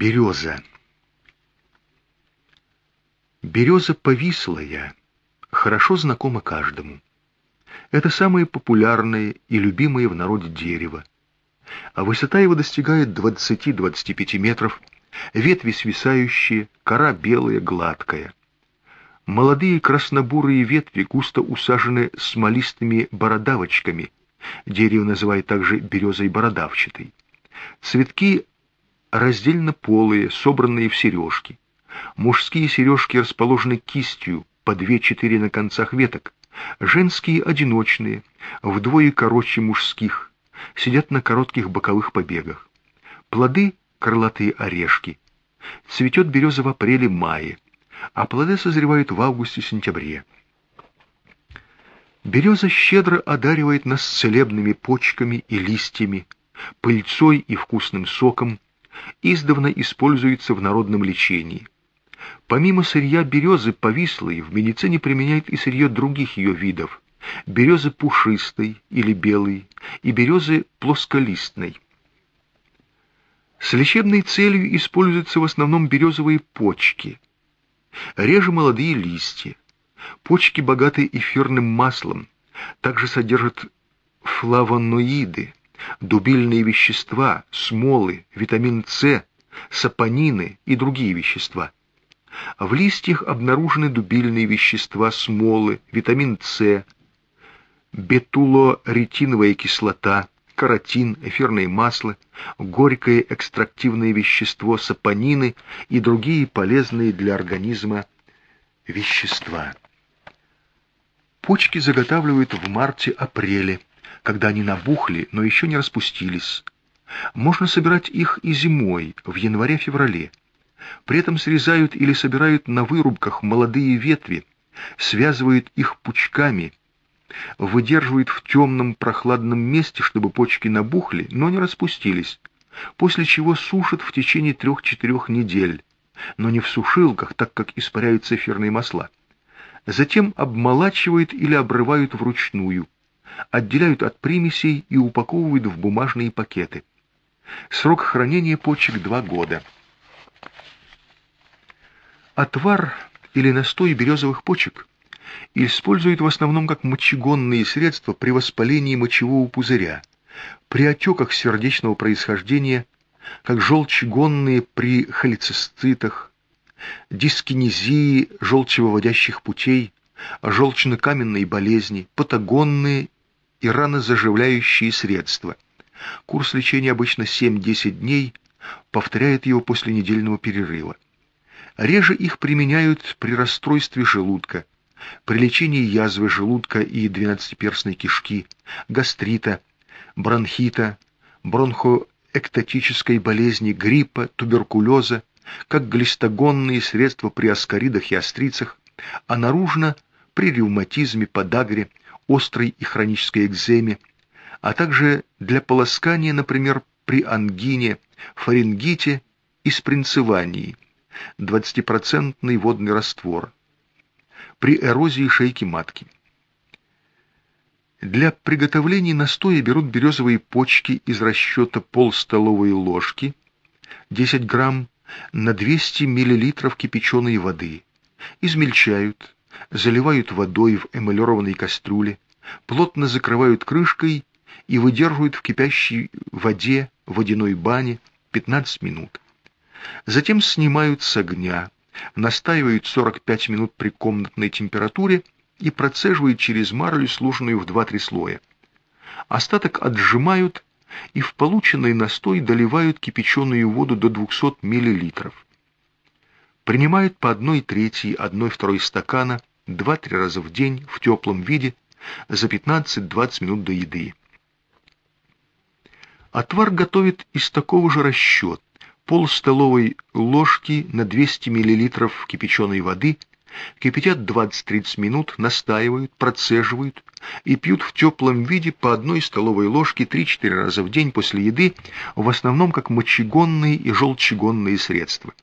Береза. Береза повислая, хорошо знакома каждому. Это самое популярное и любимое в народе дерево. А высота его достигает 20-25 метров, ветви свисающие, кора белая, гладкая. Молодые краснобурые ветви густо усажены смолистыми бородавочками. Дерево называют также березой бородавчатой. Цветки раздельно полые, собранные в сережки. Мужские сережки расположены кистью, по две-четыре на концах веток. Женские одиночные, вдвое короче мужских, сидят на коротких боковых побегах. Плоды — крылатые орешки. Цветет береза в апреле-мае, а плоды созревают в августе-сентябре. Береза щедро одаривает нас целебными почками и листьями, пыльцой и вкусным соком, издавна используется в народном лечении. Помимо сырья березы повислой, в медицине применяют и сырье других ее видов – березы пушистой или белой и березы плосколистной. С лечебной целью используются в основном березовые почки, реже молодые листья. Почки богаты эфирным маслом, также содержат флавоноиды, дубильные вещества, смолы, витамин С, сапонины и другие вещества. В листьях обнаружены дубильные вещества, смолы, витамин С, бетулоретиновая кислота, каротин, эфирное масло, горькое экстрактивное вещество, сапонины и другие полезные для организма вещества. Почки заготавливают в марте-апреле когда они набухли, но еще не распустились. Можно собирать их и зимой, в январе-феврале. При этом срезают или собирают на вырубках молодые ветви, связывают их пучками, выдерживают в темном прохладном месте, чтобы почки набухли, но не распустились, после чего сушат в течение трех-четырех недель, но не в сушилках, так как испаряются эфирные масла. Затем обмолачивают или обрывают вручную – отделяют от примесей и упаковывают в бумажные пакеты. Срок хранения почек 2 года. Отвар или настой березовых почек используют в основном как мочегонные средства при воспалении мочевого пузыря, при отеках сердечного происхождения, как желчегонные при холециститах, дискинезии желчевыводящих путей, желчно-каменные болезни, патагонные и ранозаживляющие средства. Курс лечения обычно 7-10 дней, повторяет его после недельного перерыва. Реже их применяют при расстройстве желудка, при лечении язвы желудка и двенадцатиперстной кишки, гастрита, бронхита, бронхоэктатической болезни, гриппа, туберкулеза, как глистогонные средства при аскаридах и острицах, а наружно при ревматизме, подагре, острой и хронической экземе, а также для полоскания, например, при ангине, фарингите и спринцевании, 20% водный раствор, при эрозии шейки матки. Для приготовления настоя берут березовые почки из расчета полстоловой ложки, 10 грамм, на 200 миллилитров кипяченой воды, измельчают, заливают водой в эмалированной кастрюле, плотно закрывают крышкой и выдерживают в кипящей воде водяной бане 15 минут. Затем снимают с огня, настаивают 45 минут при комнатной температуре и процеживают через марлю, сложенную в 2-3 слоя. Остаток отжимают и в полученный настой доливают кипяченую воду до 200 мл. Принимают по 1 трети, 1 второй стакана 2-3 раза в день в теплом виде за 15-20 минут до еды. Отвар готовит из такого же расчета. Пол столовой ложки на 200 мл кипяченой воды кипятят 20-30 минут, настаивают, процеживают и пьют в теплом виде по одной столовой ложке 3-4 раза в день после еды, в основном как мочегонные и желчегонные средства.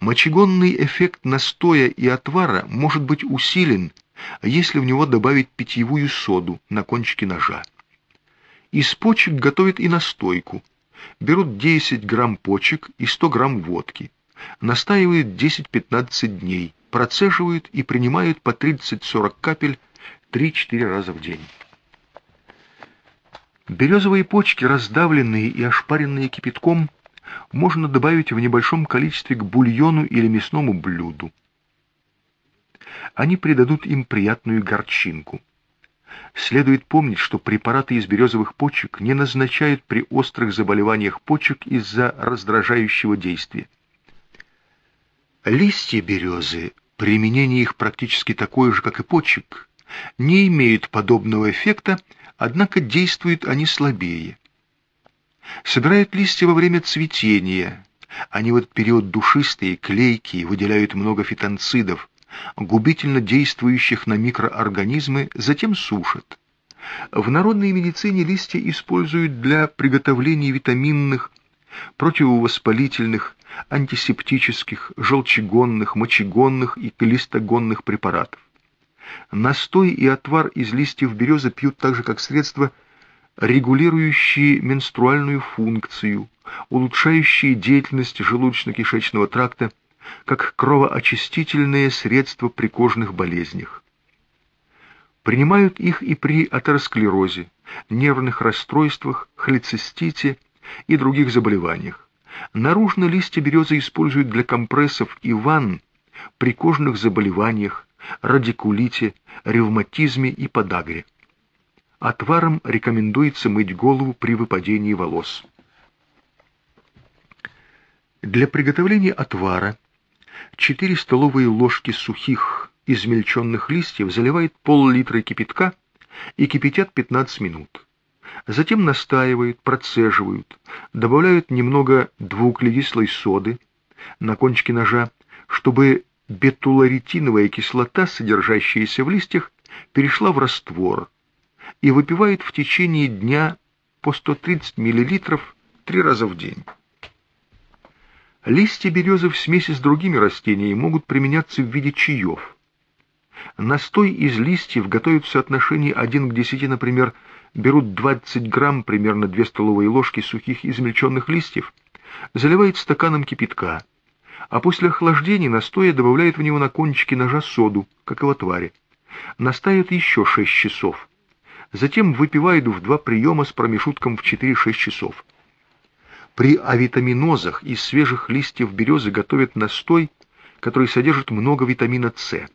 Мочегонный эффект настоя и отвара может быть усилен, если в него добавить питьевую соду на кончике ножа. Из почек готовят и настойку, берут 10 грамм почек и 100 грамм водки, настаивают 10-15 дней, процеживают и принимают по 30-40 капель 3-4 раза в день. Березовые почки, раздавленные и ошпаренные кипятком, можно добавить в небольшом количестве к бульону или мясному блюду. Они придадут им приятную горчинку. Следует помнить, что препараты из березовых почек не назначают при острых заболеваниях почек из-за раздражающего действия. Листья березы, применение их практически такое же, как и почек, не имеют подобного эффекта, однако действуют они слабее. Собирают листья во время цветения. Они в этот период душистые, клейкие, выделяют много фитонцидов, губительно действующих на микроорганизмы, затем сушат. В народной медицине листья используют для приготовления витаминных, противовоспалительных, антисептических, желчегонных, мочегонных и листогонных препаратов. Настой и отвар из листьев березы пьют так же, как средство, регулирующие менструальную функцию, улучшающие деятельность желудочно-кишечного тракта, как кровоочистительное средство при кожных болезнях. Принимают их и при атеросклерозе, нервных расстройствах, холецистите и других заболеваниях. Наружно листья березы используют для компрессов и ванн при кожных заболеваниях, радикулите, ревматизме и подагре. Отваром рекомендуется мыть голову при выпадении волос. Для приготовления отвара 4 столовые ложки сухих измельченных листьев заливают пол-литра кипятка и кипятят 15 минут. Затем настаивают, процеживают, добавляют немного двууглекислой соды на кончике ножа, чтобы бетуларетиновая кислота, содержащаяся в листьях, перешла в раствор и выпивают в течение дня по 130 мл три раза в день. Листья березы в смеси с другими растениями могут применяться в виде чаев. Настой из листьев готовят в соотношении 1 к 10, например, берут 20 грамм, примерно 2 столовые ложки сухих измельченных листьев, заливают стаканом кипятка, а после охлаждения настоя добавляют в него на кончики ножа соду, как и в отваре. Еще 6 часов. Затем выпивают в два приема с промежутком в 4-6 часов. При авитаминозах из свежих листьев березы готовят настой, который содержит много витамина С.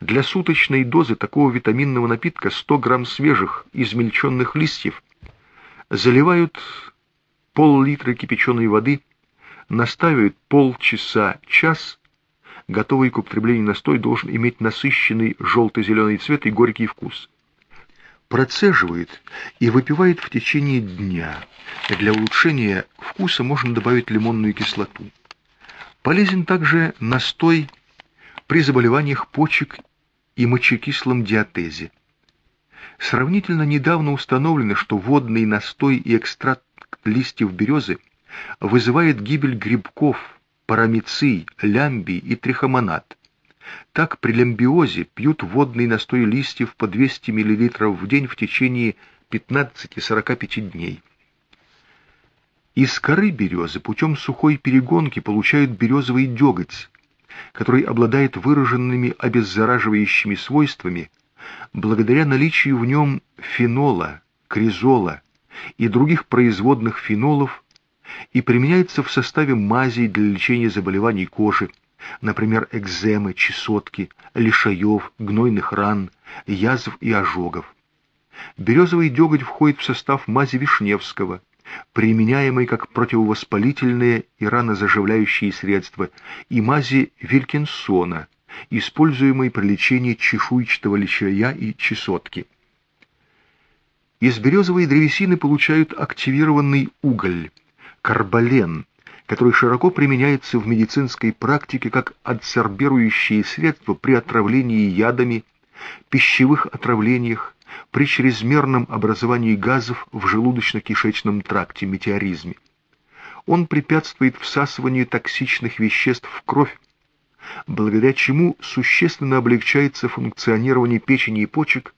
Для суточной дозы такого витаминного напитка 100 грамм свежих измельченных листьев заливают пол-литра кипяченой воды, настаивают полчаса-час. Готовый к употреблению настой должен иметь насыщенный желто-зеленый цвет и горький вкус процеживает и выпивает в течение дня. Для улучшения вкуса можно добавить лимонную кислоту. Полезен также настой при заболеваниях почек и мочекислом диатезе. Сравнительно недавно установлено, что водный настой и экстракт листьев березы вызывает гибель грибков, парамиций, лямбий и трихомонад. Так при лямбиозе пьют водный настой листьев по 200 мл в день в течение 15-45 дней. Из коры березы путем сухой перегонки получают березовый деготь, который обладает выраженными обеззараживающими свойствами благодаря наличию в нем фенола, кризола и других производных фенолов и применяется в составе мазей для лечения заболеваний кожи, например, экземы, чесотки, лишаев, гнойных ран, язв и ожогов. Березовый деготь входит в состав мази Вишневского, применяемой как противовоспалительные и ранозаживляющие средства, и мази Вилькинсона, используемой при лечении чешуйчатого лишая и чесотки. Из березовой древесины получают активированный уголь, карбален, который широко применяется в медицинской практике как адсорбирующее средство при отравлении ядами, пищевых отравлениях, при чрезмерном образовании газов в желудочно-кишечном тракте метеоризме. Он препятствует всасыванию токсичных веществ в кровь, благодаря чему существенно облегчается функционирование печени и почек,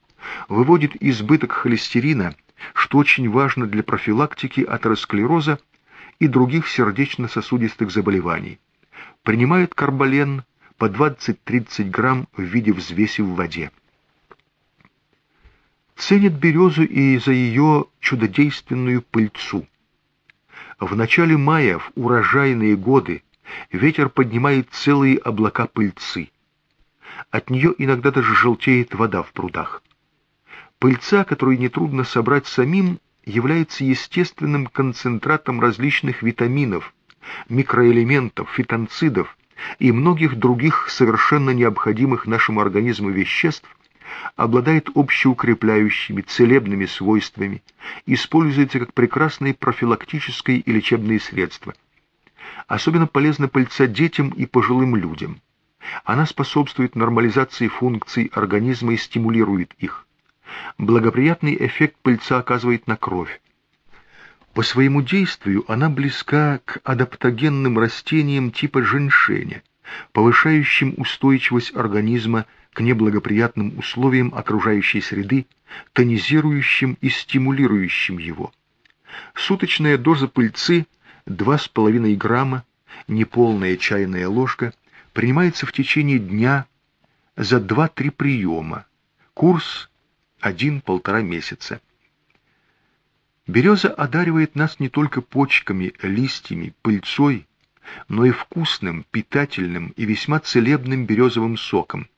выводит избыток холестерина, что очень важно для профилактики атеросклероза и других сердечно-сосудистых заболеваний. Принимает карболен по 20-30 грамм в виде взвеси в воде. Ценит березу и за ее чудодейственную пыльцу. В начале мая, в урожайные годы, ветер поднимает целые облака пыльцы. От нее иногда даже желтеет вода в прудах. Пыльца, которую нетрудно собрать самим, является естественным концентратом различных витаминов, микроэлементов, фитонцидов и многих других совершенно необходимых нашему организму веществ, обладает общеукрепляющими, целебными свойствами, используется как прекрасные профилактические и лечебные средства. Особенно полезна пыльца детям и пожилым людям. Она способствует нормализации функций организма и стимулирует их. Благоприятный эффект пыльца оказывает на кровь. По своему действию она близка к адаптогенным растениям типа женьшеня, повышающим устойчивость организма к неблагоприятным условиям окружающей среды, тонизирующим и стимулирующим его. Суточная доза пыльцы 2,5 грамма, неполная чайная ложка, принимается в течение дня за 2-3 приема. Курс 1-1,5 месяца. Береза одаривает нас не только почками, листьями, пыльцой, но и вкусным, питательным и весьма целебным березовым соком.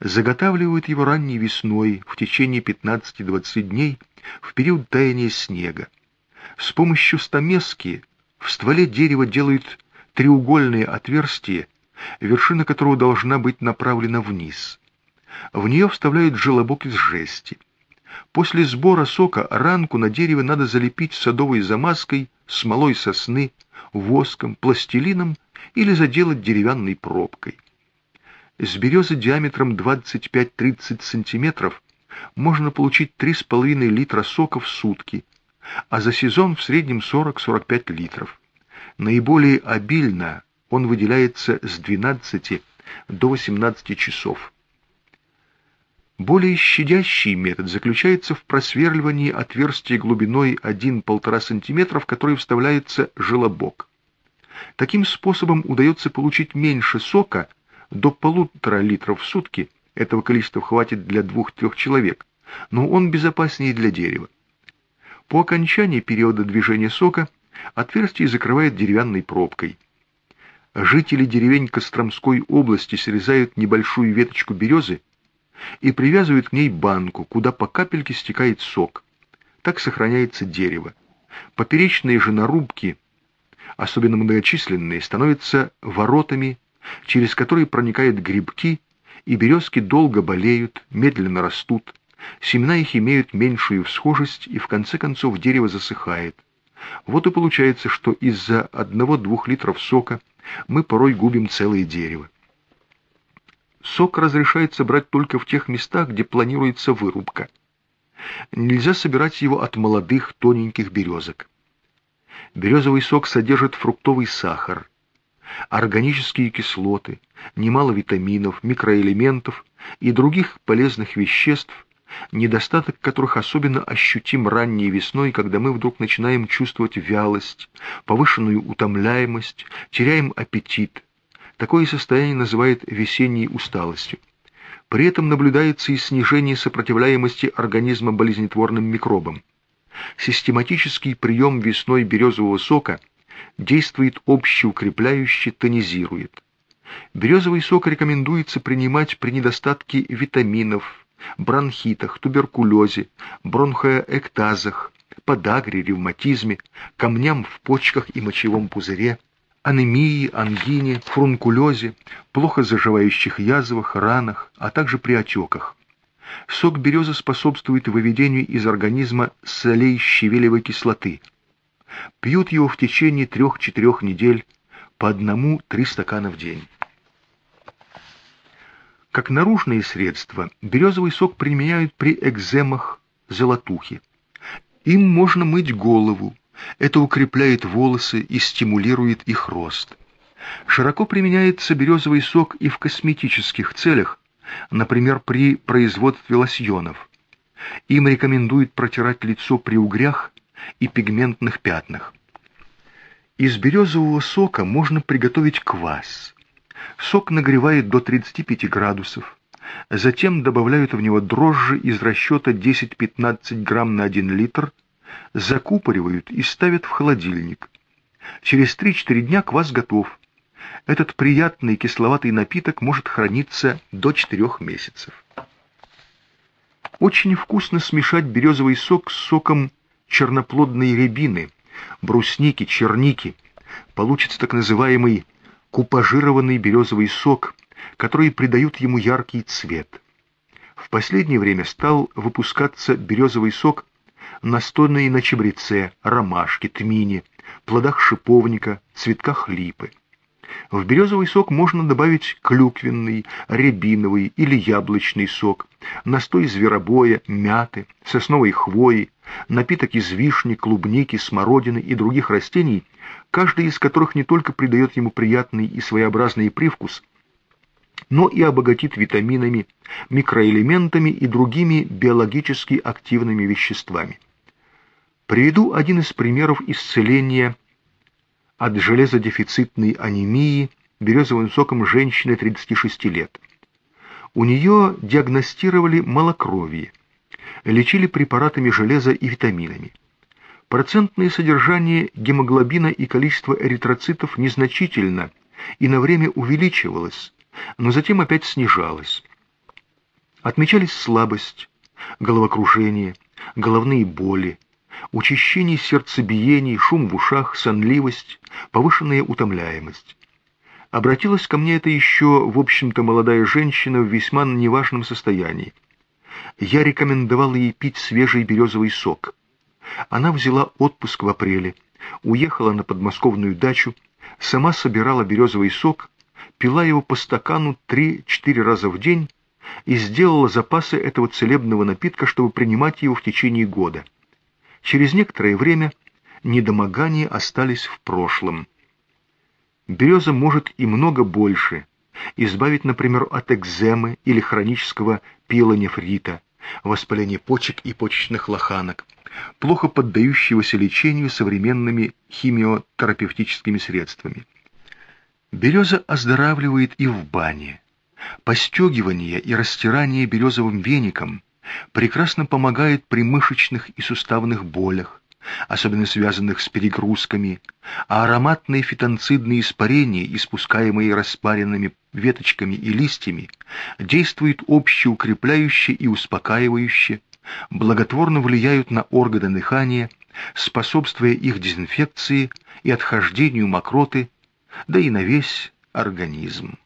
Заготавливают его ранней весной в течение 15-20 дней в период таяния снега. С помощью стамески в стволе дерева делают треугольные отверстия, вершина которого должна быть направлена вниз. В нее вставляют желобок из жести. После сбора сока ранку на дереве надо залепить садовой замазкой, смолой сосны, воском, пластилином или заделать деревянной пробкой. С березы диаметром 25-30 см можно получить 3,5 литра сока в сутки, а за сезон в среднем 40-45 литров. Наиболее обильно он выделяется с 12 до 18 часов. Более щадящий метод заключается в просверливании отверстия глубиной 1-1,5 см, в который вставляется желобок. Таким способом удается получить меньше сока до полутора литров в сутки, этого количества хватит для двух-трех человек, но он безопаснее для дерева. По окончании периода движения сока отверстие закрывает деревянной пробкой. Жители деревень Костромской области срезают небольшую веточку березы и привязывают к ней банку, куда по капельке стекает сок. Так сохраняется дерево. Поперечные же нарубки, особенно многочисленные, становятся воротами, через которые проникают грибки, и березки долго болеют, медленно растут. Семена их имеют меньшую всхожесть, и в конце концов дерево засыхает. Вот и получается, что из-за одного-двух литров сока мы порой губим целое дерево. Сок разрешается брать только в тех местах, где планируется вырубка. Нельзя собирать его от молодых тоненьких березок. Березовый сок содержит фруктовый сахар, органические кислоты, немало витаминов, микроэлементов и других полезных веществ, недостаток которых особенно ощутим ранней весной, когда мы вдруг начинаем чувствовать вялость, повышенную утомляемость, теряем аппетит, Такое состояние называют весенней усталостью. При этом наблюдается и снижение сопротивляемости организма болезнетворным микробам. Систематический прием весной березового сока действует общеукрепляюще, тонизирует. Березовый сок рекомендуется принимать при недостатке витаминов, бронхитах, туберкулезе, бронхоэктазах, подагре, ревматизме, камням в почках и мочевом пузыре, анемии, ангине, фурункулезе, плохо заживающих язвах, ранах, а также при отеках. Сок березы способствует выведению из организма солей щавелевой кислоты. Пьют его в течение 3-4 недель по одному-три стакана в день. Как наружные средства березовый сок применяют при экземах, золотухе. Им можно мыть голову, это укрепляет волосы и стимулирует их рост. Широко применяется березовый сок и в косметических целях, например, при производстве лосьонов. Им рекомендуют протирать лицо при угрях и пигментных пятнах. Из березового сока можно приготовить квас. Сок нагревает до 35 градусов. Затем добавляют в него дрожжи из расчета 10-15 грамм на 1 литр, закупоривают и ставят в холодильник. Через 3-4 дня квас готов. Этот приятный кисловатый напиток может храниться до 4 месяцев. Очень вкусно смешать березовый сок с соком черноплодной рябины, брусники, черники. Получится так называемый купажированный березовый сок, который придают ему яркий цвет. В последнее время стал выпускаться березовый сок, настойный на чабреце, ромашке, тмине, плодах шиповника, цветках липы. В березовый сок можно добавить клюквенный, рябиновый или яблочный сок, настой зверобоя, мяты, сосновой хвои, напиток из вишни, клубники, смородины и других растений, каждый из которых не только придает ему приятный и своеобразный привкус, но и обогатит витаминами, микроэлементами и другими биологически активными веществами. Приведу один из примеров исцеления от железодефицитной анемии березовым соком женщины 36 лет. У нее диагностировали малокровие, лечили препаратами железа и витаминами. Процентное содержание гемоглобина и количество эритроцитов незначительно и на время увеличивалось, но затем опять снижалось. Отмечались слабость, головокружение, головные боли, учащение сердцебиений, шум в ушах, сонливость, повышенная утомляемость. Обратилась ко мне это еще, в общем-то, молодая женщина в весьма неважном состоянии. Я рекомендовал ей пить свежий березовый сок. Она взяла отпуск в апреле, уехала на подмосковную дачу, сама собирала березовый сок, пила его по стакану 3-4 раза в день и сделала запасы этого целебного напитка, чтобы принимать его в течение года. Через некоторое время недомогания остались в прошлом. Береза может и много больше. Избавить, например, от экземы или хронического пилонефрита, воспаления почек и почечных лоханок, плохо поддающегося лечению современными химиотерапевтическими средствами. Береза оздоравливает и в бане. Постегивание и растирание березовым веником прекрасно помогает при мышечных и суставных болях, особенно связанных с перегрузками, а ароматные фитонцидные испарения, испускаемые распаренными веточками и листьями, действуют общеукрепляюще и успокаивающе, благотворно влияют на органы дыхания, способствуя их дезинфекции и отхождению мокроты, да и на весь организм.